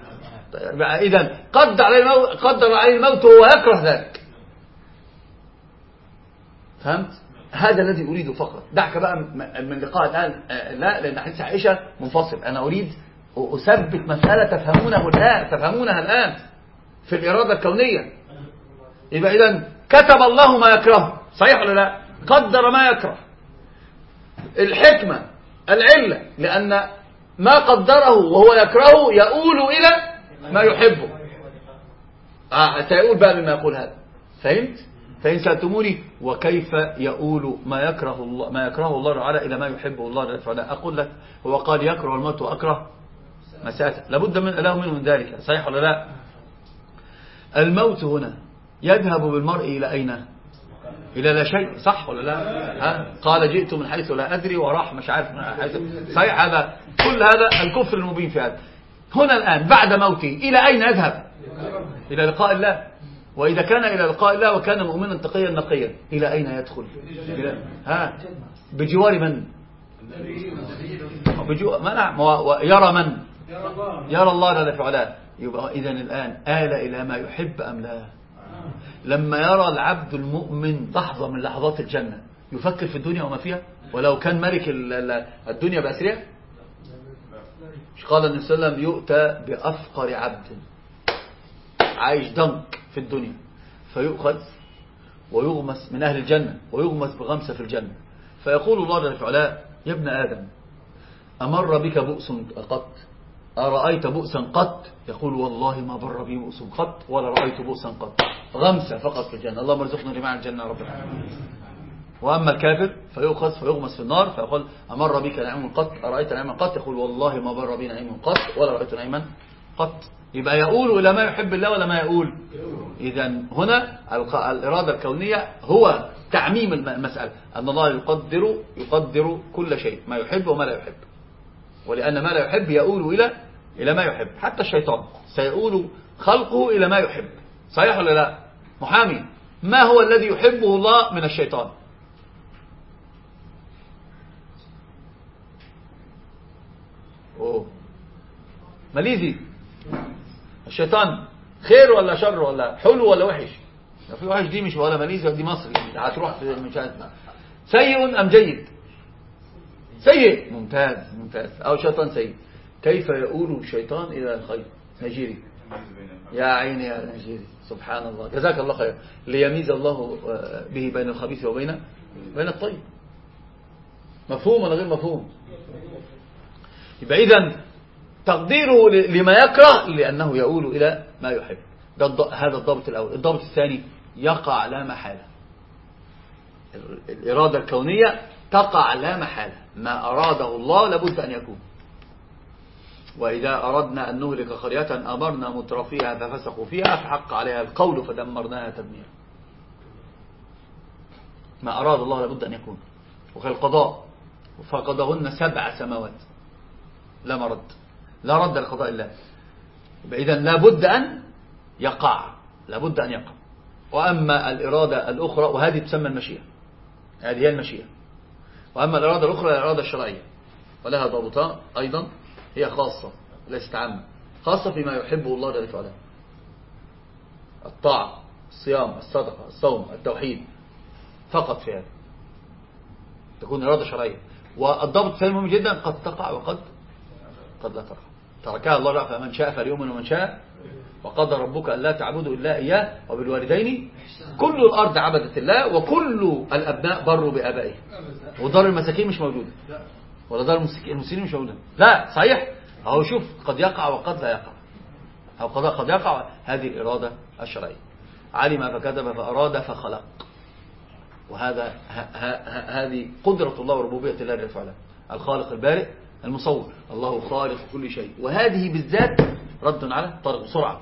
إذا قدر عليه الموت قدر عليه الموت وهو يكره ذلك. فهمت؟ هذا الذي أريده فقط. دعك بقى من لقاء الآن لا لأن حديث عائشة منفصل. أنا أريد أثبت مسألة تفهمونه الآن تفهمونها الآن في الإرادة الكونية. يبقى إذا كتب الله ما يكره. صحيح ولا لا؟ قدر ما يكره. الحكمة العلة لأن ما قدره وهو يكرهه يؤول إلى ما يحبه. آه سيقول بقى بما يقول هذا. فهمت؟ فإن سألتموني وكيف يؤول ما يكره الله ما يكره الله تعالى إلى ما يحبه الله تعالى أقول لك هو قال يكره الموت وأكره مساته لابد من له منه من ذلك صحيح ولا لا؟ الموت هنا يذهب بالمرء إلى أين؟ إلى لا شيء صح ولا لا؟ ها؟ قال جئت من حيث لا أدري وراح مش عارف من حيث. صحيح هذا كل هذا الكفر المبين في هذا. هنا الآن بعد موته إلى أين يذهب إلى لقاء الله. وإذا كان إلى لقاء الله وكان مؤمنا تقيا نقيا إلى أين يدخل؟ ها؟ بجوار من؟ بجو... ما نعم يرى من؟ يرى الله جل في علاه يبقى إذا الآن آل إلى ما يحب أم لا؟ لما يرى العبد المؤمن لحظة من لحظات الجنة يفكر في الدنيا وما فيها؟ ولو كان ملك ال- ال- الدنيا بأسرها قال النبي صلى الله عليه وسلم يؤتى بأفقر عبد. عايش ضنك في الدنيا. فيؤخذ ويغمس من أهل الجنة ويغمس بغمسة في الجنة. فيقول الله جل في علاه يا ابن آدم أمر بك بؤس قط؟ أرأيت بؤسا قط؟ يقول والله ما بر بي بؤس قط ولا رأيت بؤسا قط. غمسة فقط في الجنة. اللهم ارزقنا جميعا الجنة رب العالمين. وأما الكافر فيؤخذ فيغمس في النار فيقول أمر بك نعيم قط؟ أرأيت نعيما قط؟ يقول والله ما بر بي نعيم قط ولا رأيت نعيما قط. يبقى يقول إلى ما يحب الله ولا ما يقول. إذا هنا الإرادة الكونية هو تعميم الم- المسألة. أن الله يقدر يقدر كل شيء ما يحب وما لا يحب. ولأن ما لا يحب يؤول إلى إلى ما يحب. حتى الشيطان سيؤول خلقه إلى ما يحب. صحيح ولا لا؟ محامي ما هو الذي يحبه الله من الشيطان؟ أوه. ماليزي. الشيطان خير ولا شر ولا حلو ولا وحش؟ لو في وحش دي مش ولا ماليزي دي مصر هتروح في مش عارف سيء أم جيد؟ سيء. ممتاز ممتاز. أو شيطان سيء. كيف يؤول الشيطان إلى الخير؟ نجيري يا عيني يا نجيري سبحان الله جزاك الله خير ليميز الله آه، به بين الخبيث وبين بين الطيب. مفهوم ولا غير مفهوم؟ يبقى إذن تقديره لما يكره لأنه يؤول إلى ما يحب. ده هذا الضابط الأول. الضابط الثاني يقع لا محالة. ال- الإرادة الكونية تقع لا محالة. ما أراده الله لابد أن يكون. وإذا أردنا أن نهلك قرية أمرنا مترفيها ففسقوا فيها فحق عليها القول فدمرناها تدميرا. ما أراد الله لابد أن يكون. وكالقضاء فقضهن سبع سماوات. لا مرد. لا رد لقضاء الله. إذا لابد أن يقع. لابد أن يقع. وأما الإرادة الأخرى وهذه تسمى المشيئة. هذه هي المشيئة. وأما الإرادة الأخرى هي الإرادة الشرعية. ولها ضابطان أيضا هي خاصة ليست عامة. خاصة فيما يحبه الله جل وعلا. الطاعة الصيام الصدقة الصوم التوحيد. فقط في هذا. تكون إرادة شرعية. والضابط الثاني مهم جدا قد تقع وقد قد لا تقع. تركها الله فمن شاء فليؤمن ومن شاء. وقضى ربك أن لا تعبدوا إلا إياه وبالوالدين. كل الأرض عبدت الله وكل الأبناء بروا بآبائهم ودار المساكين مش موجودة. ولا دار المسلمين مش موجودة. لا صحيح. أهو شوف قد يقع وقد لا يقع. أو قد قد يقع. هذه الإرادة الشرعية. علم فكذب فأراد فخلق. وهذا هذه قدرة الله وربوبية الله جل وعلا. الخالق البارئ المصور. الله خالق كل شيء. وهذه بالذات رد على طارق بسرعة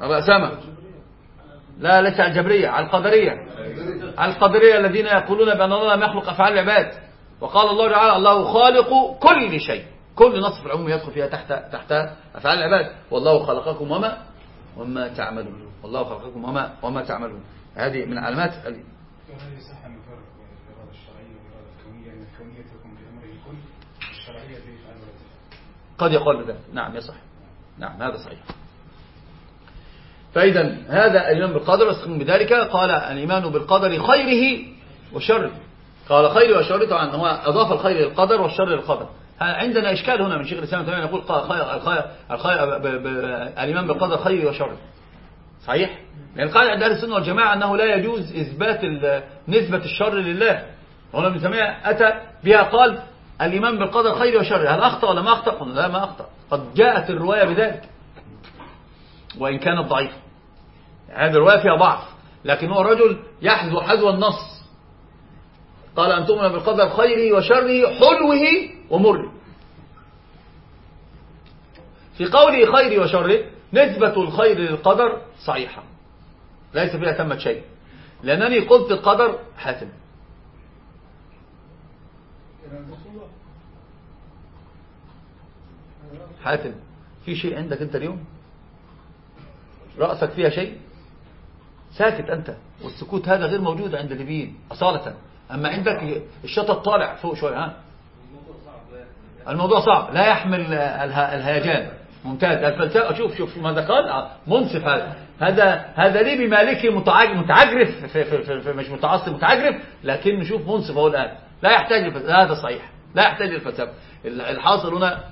أبا أسامة. لا ليس على الجبرية على القدرية. على القدرية الذين يقولون بأن الله لم يخلق أفعال العباد. وقال الله تعالى الله خالق كل شيء. كل نص في العموم يدخل فيها تحت تحت أفعال العباد. والله خلقكم وما وما تعملون. والله خلقكم وما وما تعملون. هذه من علامات ال- وهل يصح أن نفرق بين الإرادة الشرعية والإرادة الكونية أن الكونية تكون بأمره الكل والشرعية بيفعل ولا تفعل قد يقال بذلك نعم يصح نعم هذا صحيح. فإذا هذا الإيمان بالقدر واستقيم بذلك. قال الإيمان بالقدر خيره وشره. قال خير وشر طبعا هو أضاف الخير للقدر والشر للقدر عندنا إشكال هنا من شيخ الإسلام تماما يقول الخير الخير ب- الإيمان بالقدر خير وشر. صحيح؟ لأن قال عند أهل السنة والجماعة أنه لا يجوز إثبات نسبة الشر لله. هنا ابن تيمية أتى بها قال الإيمان بالقدر خير وشر هل أخطأ ولا ما أخطأ؟ لا ما أخطأ. قد جاءت الرواية بذلك. وإن كانت ضعيفة. هذه الرواية فيها ضعف. لكن هو رجل يحذو حذو النص. قال أن تؤمن بالقدر خيره وشره حلوة ومره. في قوله خيره وشره نسبة الخير للقدر صحيحة. ليس فيها تمت شيء. لأنني قلت القدر حاتم حاتم في شيء عندك أنت اليوم؟ رأسك فيها شيء؟ ساكت أنت والسكوت هذا غير موجود عند الليبيين أصالة. أما عندك الشطط طالع فوق شوية ها؟ الموضوع صعب لا يحمل الهيجان. ممتاز. الفلسفة شوف شوف ماذا قال. آه، منصف هذا. هذا هذا ليبي مالكي متعجرف في, في, في, في مش متعصب متعجرف لكن شوف منصف هو الآن. لا يحتاج الفلسفة هذا صحيح. لا يحتاج الفلسفة. الحاصل هنا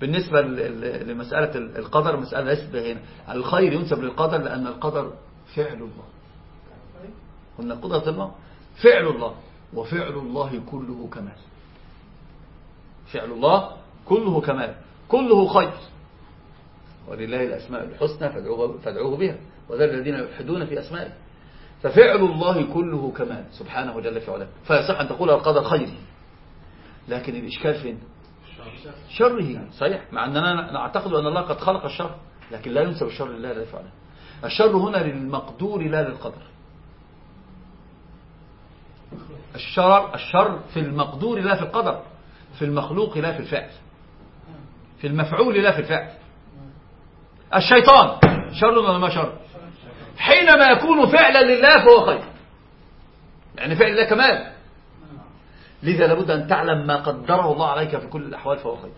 بالنسبة لمسألة القدر مسألة ليست هنا الخير ينسب للقدر لأن القدر فعل الله. قلنا قدرة الله فعل الله وفعل الله كله كمال. فعل الله كله كمال كله خير. ولله الأسماء الحسنى فادعوه, بها وذل الذين يلحدون في أسمائه. ففعل الله كله كمال سبحانه وجل في علاه. فيصح أن تقول القدر خيري لكن الإشكال فين؟ شره. صحيح. مع أننا نعتقد أن الله قد خلق الشر لكن لا ينسب الشر لله لا يفعله. الشر هنا للمقدور لا للقدر. الشر الشر في المقدور لا في القدر في المخلوق لا في الفعل في المفعول لا في الفعل. الشيطان شر ولا ما شر؟ حينما يكون فعلا لله فهو خير. يعني فعل الله كمال. لذا لابد أن تعلم ما قدره الله عليك في كل الأحوال فهو خير.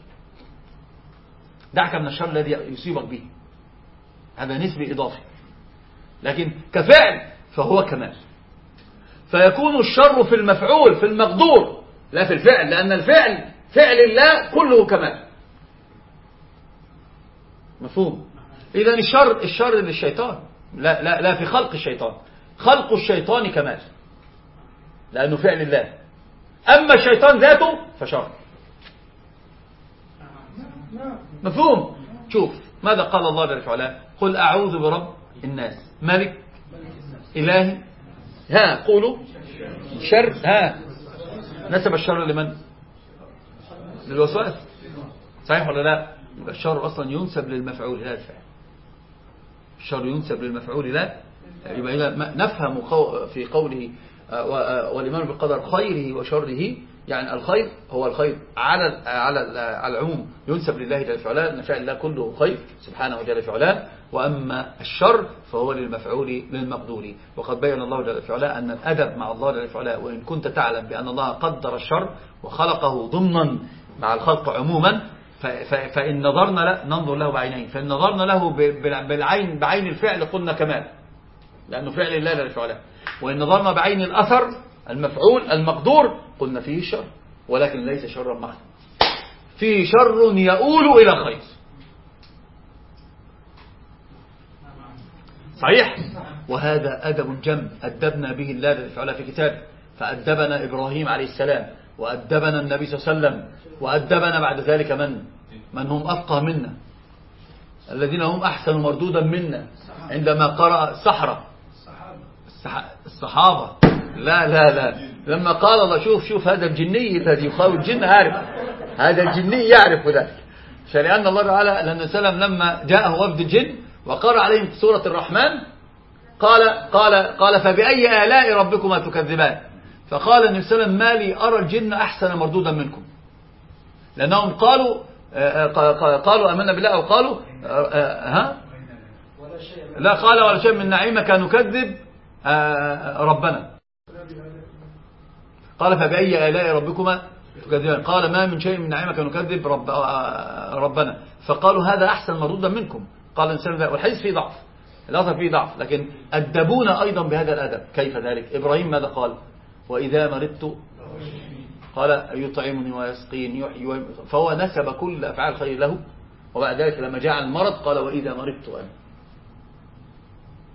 دعك من الشر الذي يصيبك به. هذا نسبي إضافي. لكن كفعل فهو كمال. فيكون الشر في المفعول في المقدور لا في الفعل لأن الفعل فعل الله كله كمال. مفهوم؟ إذا الشر الشر للشيطان. لا, لا, لا في خلق الشيطان. خلق الشيطان كمال. لأنه فعل الله. أما الشيطان ذاته فشر. مفهوم؟ شوف ماذا قال الله جل وعلا؟ قل أعوذ برب الناس. ملك إلهي. ها قولوا. شر. ها. نسب الشر لمن؟ للوسواس. صحيح ولا لا؟ الشر أصلا ينسب للمفعول لا الفعل الشر ينسب للمفعول لا يبقى نفهم في قوله والإيمان بالقدر خيره وشره. يعني الخير هو الخير على على على العموم. ينسب لله جل في علاه. ان فعل الله كله خير سبحانه وجل في علاه. وأما الشر فهو للمفعول للمقدور. وقد بين الله جل في علاه أن الأدب مع الله جل في علاه. وإن كنت تعلم بأن الله قدر الشر وخلقه ضمنا مع الخلق عموما فإن نظرنا له ننظر له بعينين. فإن نظرنا له بالعين بعين الفعل قلنا كمال. لأنه فعل الله لا فعله وإن نظرنا بعين الأثر المفعول المقدور قلنا فيه شر ولكن ليس شرا محضا فيه شر يؤول إلى خير. صحيح؟ وهذا أدب جم أدبنا به الله فعله في كتابه. فأدبنا إبراهيم عليه السلام وأدبنا النبي صلى الله عليه وسلم وأدبنا بعد ذلك من؟ من هم أفقه منا. الذين هم أحسن مردودا منا عندما قرأ السحرة. الصحابة. لا لا لا. لما قال الله شوف شوف هذا الجني الذي يخاوي الجن عارف هذا الجني يعرف ذلك. فلأن الله تعالى لأن سلم لما جاءه وفد الجن وقرأ عليهم سورة الرحمن قال قال قال فبأي آلاء ربكما تكذبان؟ فقال النبي صلى الله عليه وسلم ما لي أرى الجن أحسن مردودا منكم. لأنهم قالوا آه، آه، قالوا أمنا بالله أو قالوا آه، ها؟ لا قال ولا شيء من نعيمك نكذب. ربنا. قال فبأي آلاء ربكما تكذبان؟ قال ما من شيء من نعيمك نكذب رب ربنا. فقالوا هذا أحسن مردودا منكم. قال الإنسان والحديث فيه ضعف. الأثر فيه ضعف. لكن أدبونا أيضا بهذا الأدب. كيف ذلك؟ إبراهيم ماذا قال؟ وإذا مرضت قال يطعمني ويسقيني يحيي فهو نسب كل أفعال الخير له. وبعد ذلك لما جاء المرض قال وإذا مرضت أنا.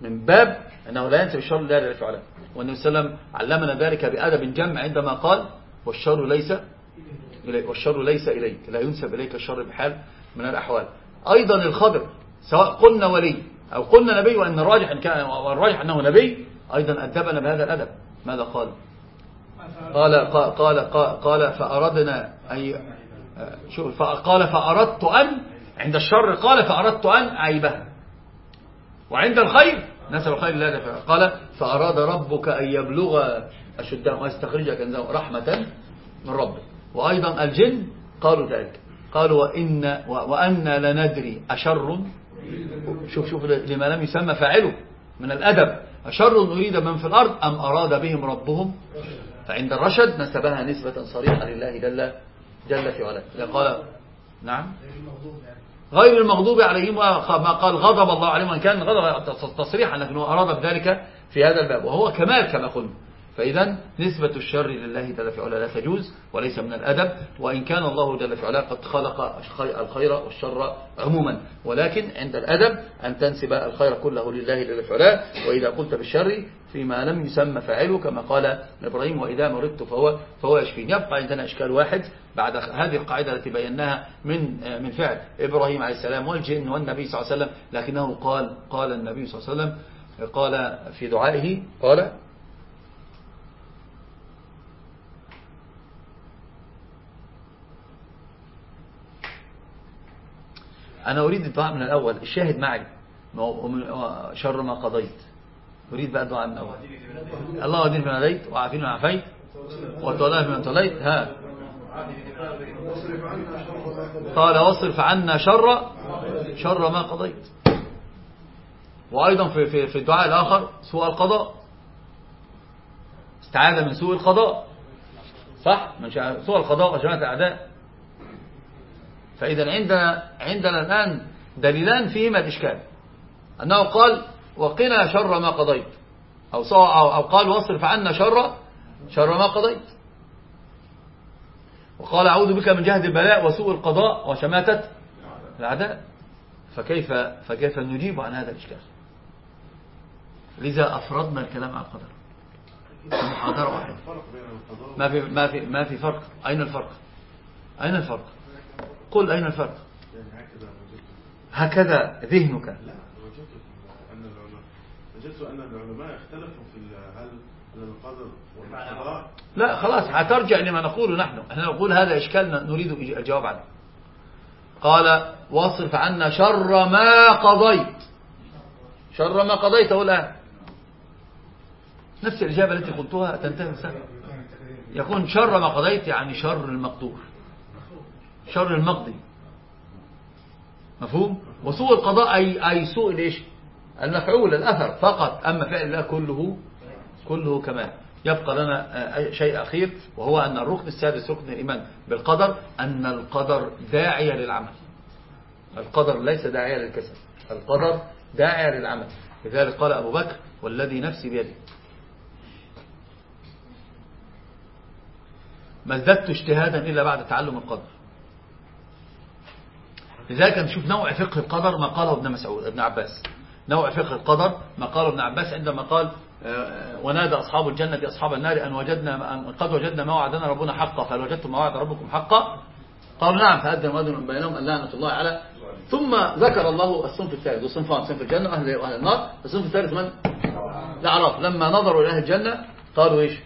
من باب أنه لا ينسب الشر لا يفعله والنبي صلى الله عليه وسلم علمنا ذلك بأدب جمع عندما قال والشر ليس إليك والشر ليس إليك. لا ينسب إليك الشر بحال من الأحوال. أيضا الخضر سواء قلنا ولي أو قلنا نبي وأن الراجح, إن كان والراجح أنه نبي أيضا أدبنا بهذا الأدب. ماذا قال؟ قال قال قال, قال فأردنا أي شوف قال فأردت أن عند الشر قال فأردت أن أعيبها. وعند الخير. نسب الخير لا قال فأراد ربك أن يبلغ أشده ويستخرج كنزه رحمة من ربك. وأيضا الجن قالوا ذلك. قالوا وإن وأن لندري أشر. شوف شوف لما لم يسمى فاعله من الأدب. أشر أريد من في الأرض أم أراد بهم ربهم؟ فعند الرشد نسبها نسبة صريحة لله جل جل في علاه. قال نعم. غير المغضوب عليهم ما قال غضب الله عليهم وإن كان غضب تصريحا لكنه أراد بذلك في هذا الباب. وهو كمال كما قلنا. فإذا نسبة الشر لله جل في علاه لا تجوز وليس من الأدب وإن كان الله جل في علاه قد خلق الخير والشر عموما. ولكن عند الأدب أن تنسب الخير كله لله جل في علاه وإذا قلت بالشر فيما لم يسمى فاعله كما قال إبراهيم وإذا مرضت فهو, فهو يشفين. يبقى عندنا إشكال واحد بعد هذه القاعدة التي بيناها من من فعل إبراهيم عليه السلام والجن والنبي صلى الله عليه وسلم لكنه قال قال النبي صلى الله عليه وسلم قال في دعائه قال أنا أريد الدعاء من الأول. الشاهد معي. شر ما قضيت. أريد بقى الدعاء من الأول. الله ودين من هديت وعافين من عافيت وتولاه من توليت. ها. قال واصرف عنا شر شر ما قضيت. وأيضا في, في, في الدعاء الآخر سوء القضاء. استعاذ من سوء القضاء. صح؟ من سوء القضاء وجماعة الأعداء. فإذا عندنا عندنا الآن دليلان فيهما الإشكال أنه قال وقنا شر ما قضيت. أو, أو قال واصرف عنا شر شر ما قضيت. وقال أعوذ بك من جهد البلاء وسوء القضاء وشماتة الأعداء. فكيف فكيف نجيب عن هذا الإشكال؟ لذا أفردنا الكلام عن القدر. محاضرة واحدة. ما في ما في ما في فرق. أين الفرق؟ أين الفرق؟ قل أين الفرق؟ هكذا ذهنك. لا وجدت أن العلماء وجدت أن العلماء اختلفوا في هل القدر والقضاء لا خلاص هترجع لما نقوله نحن. إحنا نقول هذا إشكال نريد الجواب عنه قال واصرف عنا شر ما قضيت. شر ما قضيته الآن نفس الإجابة التي قلتها تنتهي سهل يكون شر ما قضيت يعني شر المقدور. شر المقضي. مفهوم؟ وسوء القضاء أي, أي سوء ليش؟ المفعول الأثر فقط. أما فعل الله كله كله كمال يبقى لنا شيء أخير وهو أن الركن السادس ركن الإيمان بالقدر أن القدر داعية للعمل. القدر ليس داعية للكسل القدر داعية للعمل. لذلك قال أبو بكر والذي نفسي بيده. ما ازددت اجتهادا إلا بعد تعلم القدر. لذلك نشوف نوع فقه القدر ما قاله ابن مسعود ابن عباس. نوع فقه القدر ما قاله ابن عباس عندما قال آه، ونادى أصحاب الجنة أصحاب النار أن وجدنا أن قد وجدنا ما وعدنا ربنا حقا فهل وجدتم ما وعد ربكم حقا؟ قالوا نعم فأذن مؤذن بينهم أن لعنة الله على ثم ذكر الله الصنف الثالث والصنفان صنف الجنة وأهل وأهل النار. الصنف الثالث من؟ الأعراف. لما نظروا إلى أهل الجنة قالوا إيش؟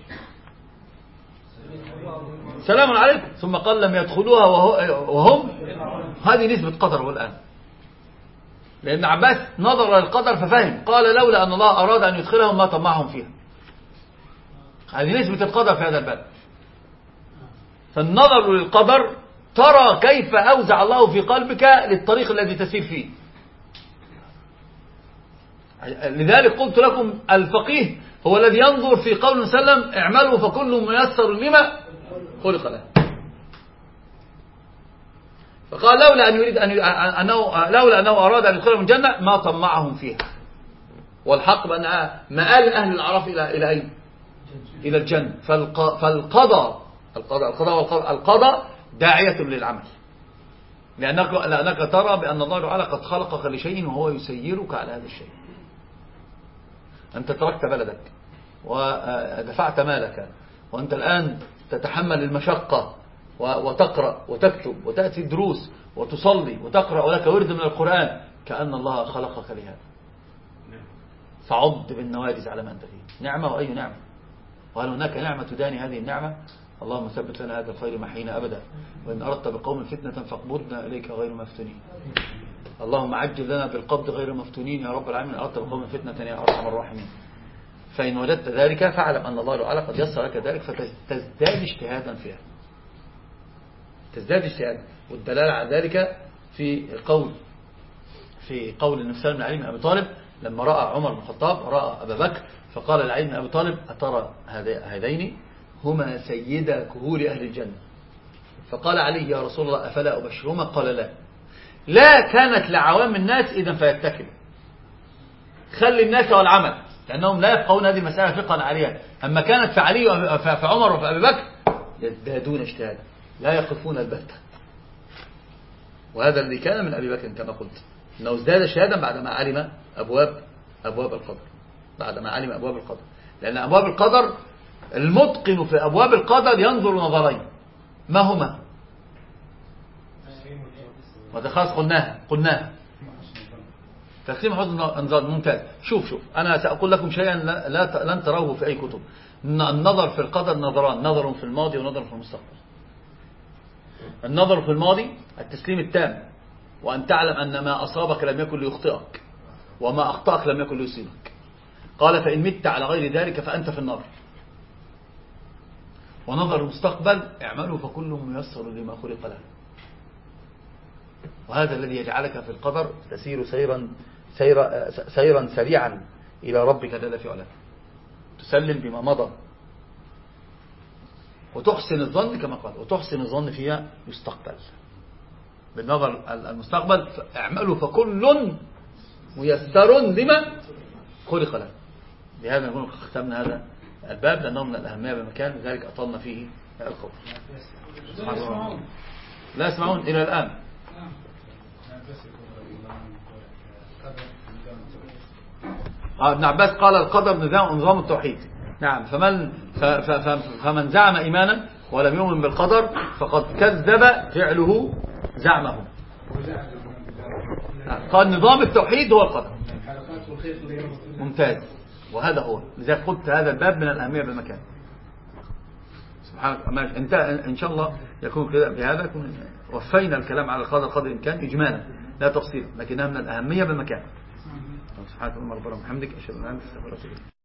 سلام عليكم. ثم قال لم يدخلوها وهم؟ هذه نسبة قدر الآن لأن عباس نظر للقدر ففهم. قال لولا أن الله أراد أن يدخلهم ما طمعهم فيها. هذه نسبة القدر في هذا الباب. فالنظر للقدر ترى كيف أوزع الله في قلبك للطريق الذي تسير فيه. لذلك قلت لكم الفقيه هو الذي ينظر في قول وسلم اعملوا فكل ميسر لما خلق له. فقال لولا أن يريد أن أنه لولا أنه أراد أن يدخلهم الجنة ما طمعهم فيها. والحق بأن مآل أهل العرف إلى إلى أين؟ إلى الجنة. فالقضاء القضاء القضاء القضاء داعية للعمل. لأنك, لأنك ترى بأن الله تعالى قد خلقك لشيء وهو يسيرك على هذا الشيء. أنت تركت بلدك ودفعت مالك وأنت الآن تتحمل المشقة وتقرأ وتكتب وتأتي دروس وتصلي وتقرأ ولك ورد من القرآن كأن الله خلقك لهذا. فعض بالنوادز على ما أنت فيه. نعمة وأي نعمة؟ وهل هناك نعمة تداني هذه النعمة؟ اللهم ثبت لنا هذا الخير محينا أبدا. وإن أردت بقوم فتنة فاقبضنا إليك غير مفتونين. اللهم عجل لنا بالقبض غير مفتونين يا رب العالمين. أردت بقوم فتنة يا أرحم الراحمين. فإن وجدت ذلك فاعلم أن الله تعالى قد يسر لك ذلك فتزداد اجتهادا فيها. تزداد اجتهادا والدلالة على ذلك في قول في قول النبي صلى الله عليه وسلم أبي طالب لما رأى عمر بن الخطاب رأى أبا بكر فقال لعلي بن أبي طالب أترى هذين هما سيدا كهول أهل الجنة؟ فقال علي يا رسول الله أفلا أبشرهما؟ قال لا. لا كانت لعوام الناس إذا فيتكلوا خلي الناس والعمل لأنهم لا يفقهون هذه المسألة فقها عليها. أما كانت في علي وفي عمر وفي أبي بكر يزدادون اجتهادا. لا يقفون البتة. وهذا الذي كان من أبي بكر كما قلت أنه ازداد اجتهادا بعدما علم أبواب أبواب القدر بعدما علم أبواب القدر لأن أبواب القدر المتقن في أبواب القدر ينظر نظرين. ما هما؟ خلاص قلناها قلناها. تقسيم حسن النظر ممتاز. شوف شوف أنا سأقول لكم شيئا لا, لا لن تروه في أي كتب. النظر في القدر نظران نظر في الماضي ونظر في المستقبل. النظر في الماضي التسليم التام وأن تعلم أن ما أصابك لم يكن ليخطئك وما أخطأك لم يكن ليصيبك. قال فإن مت على غير ذلك فأنت في النار. ونظر المستقبل اعملوا فكل ميسر لما خلق له وهذا الذي يجعلك في القدر تسير سيرا سيرا, سيرا سريعا إلى ربك جل في علاه تسلم بما مضى. وتحسن الظن كما قال وتحسن الظن فيها يستقبل. بالنظر المستقبل اعملوا فكل ميسر لما خلق له. بهذا نكون ختمنا هذا الباب لأنه من الأهمية بمكان لذلك أطلنا فيه القول. لا يسمعون إلى الآن. آه، ابن عباس قال القدر نظام التوحيد. نعم فمن فمن زعم إيمانا ولم يؤمن بالقدر فقد كذب فعله زعمه. آه، قال نظام التوحيد هو القدر. ممتاز. وهذا هو. لذلك قلت هذا الباب من الأهمية بالمكان. سبحانك انت إن شاء الله يكون كده بهذا يكون وفينا الكلام على القدر قدر الإمكان اجمالا لا تفصيلا لكنها من الأهمية بالمكان. سبحانك اللهم ربنا وبحمدك أشهد أن لا إله إلا أنت أستغفرك